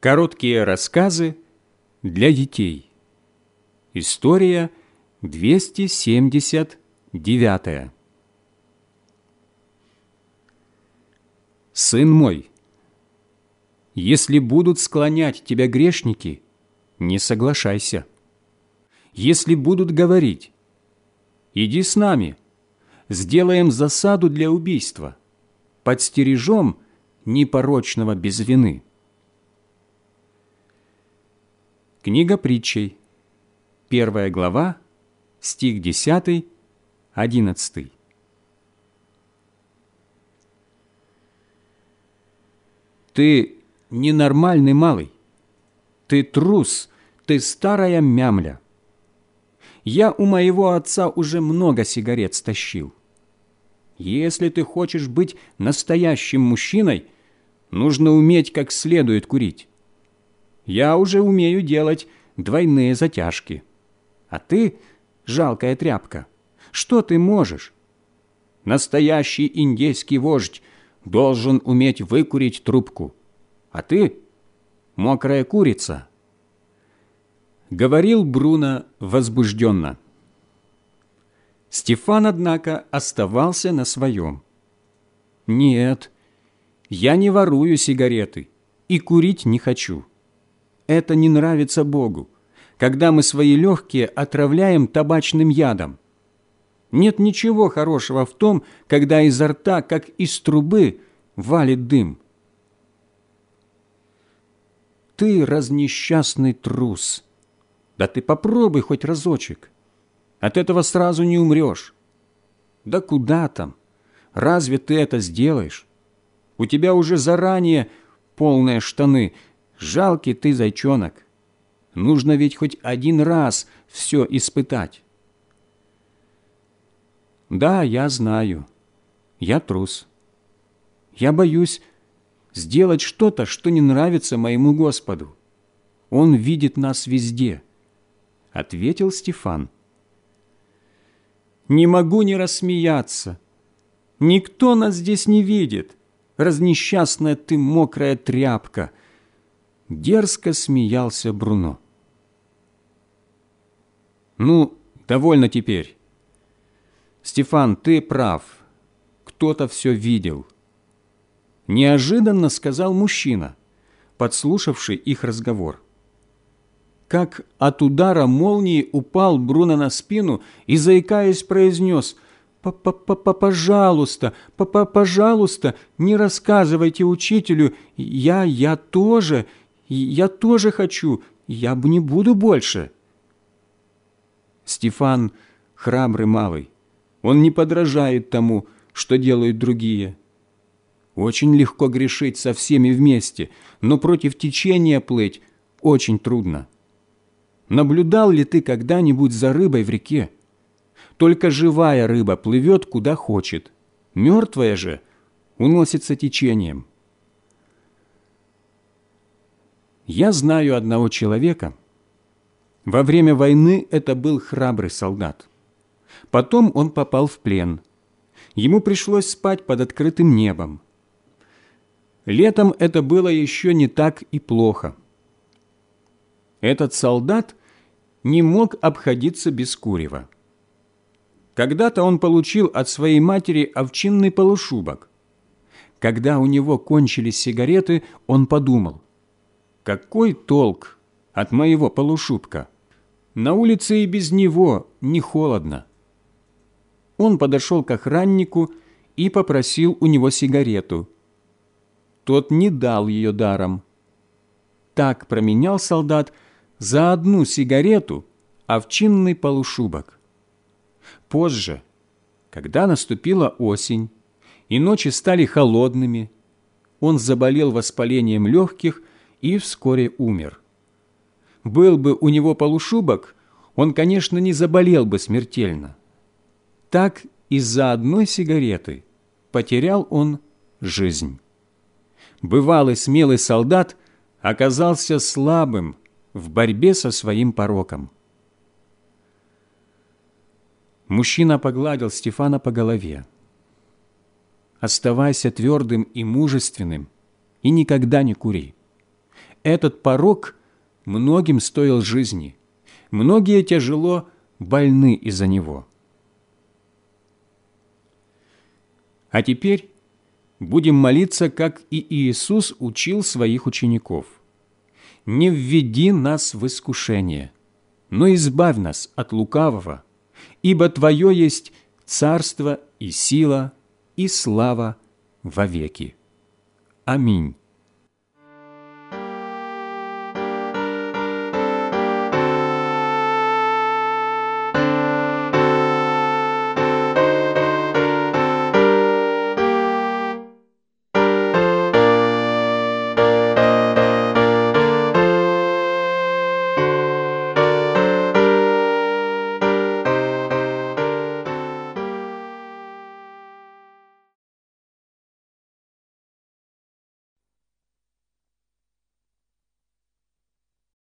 Короткие рассказы для детей. История 279. Сын мой, если будут склонять тебя грешники, не соглашайся. Если будут говорить, иди с нами, сделаем засаду для убийства, подстережем непорочного без вины Книга притчей, первая глава, стих 10, 11. Ты ненормальный малый, ты трус, ты старая мямля. Я у моего отца уже много сигарет стащил. Если ты хочешь быть настоящим мужчиной, нужно уметь как следует курить. Я уже умею делать двойные затяжки. А ты, жалкая тряпка, что ты можешь? Настоящий индейский вождь должен уметь выкурить трубку. А ты — мокрая курица. Говорил Бруно возбужденно. Стефан, однако, оставался на своем. «Нет, я не ворую сигареты и курить не хочу это не нравится Богу, когда мы свои легкие отравляем табачным ядом. Нет ничего хорошего в том, когда изо рта, как из трубы, валит дым. Ты разнесчастный трус. Да ты попробуй хоть разочек. От этого сразу не умрешь. Да куда там? Разве ты это сделаешь? У тебя уже заранее полные штаны – Жалкий ты, зайчонок. Нужно ведь хоть один раз все испытать. Да, я знаю. Я трус. Я боюсь сделать что-то, что не нравится моему Господу. Он видит нас везде, — ответил Стефан. Не могу не рассмеяться. Никто нас здесь не видит. Разнесчастная ты мокрая тряпка — Дерзко смеялся Бруно. «Ну, довольно теперь. Стефан, ты прав. Кто-то все видел». Неожиданно сказал мужчина, подслушавший их разговор. Как от удара молнии упал Бруно на спину и, заикаясь, произнес «П -п -п «Пожалуйста, п -п пожалуйста, не рассказывайте учителю, я, я тоже, я тоже хочу, я бы не буду больше. Стефан храбрый малый, он не подражает тому, что делают другие. Очень легко грешить со всеми вместе, но против течения плыть очень трудно. Наблюдал ли ты когда-нибудь за рыбой в реке? Только живая рыба плывет куда хочет, мертвая же уносится течением. Я знаю одного человека. Во время войны это был храбрый солдат. Потом он попал в плен. Ему пришлось спать под открытым небом. Летом это было еще не так и плохо. Этот солдат не мог обходиться без курева. Когда-то он получил от своей матери овчинный полушубок. Когда у него кончились сигареты, он подумал – какой толк от моего полушубка? На улице и без него не холодно. Он подошел к охраннику и попросил у него сигарету. Тот не дал ее даром. Так променял солдат за одну сигарету овчинный полушубок. Позже, когда наступила осень, и ночи стали холодными, он заболел воспалением легких и вскоре умер. Был бы у него полушубок, он, конечно, не заболел бы смертельно. Так из-за одной сигареты потерял он жизнь. Бывалый смелый солдат оказался слабым в борьбе со своим пороком. Мужчина погладил Стефана по голове. «Оставайся твердым и мужественным, и никогда не кури. Этот порог многим стоил жизни. Многие тяжело больны из-за него. А теперь будем молиться, как и Иисус учил своих учеников. «Не введи нас в искушение, но избавь нас от лукавого, ибо Твое есть царство и сила и слава вовеки. Аминь.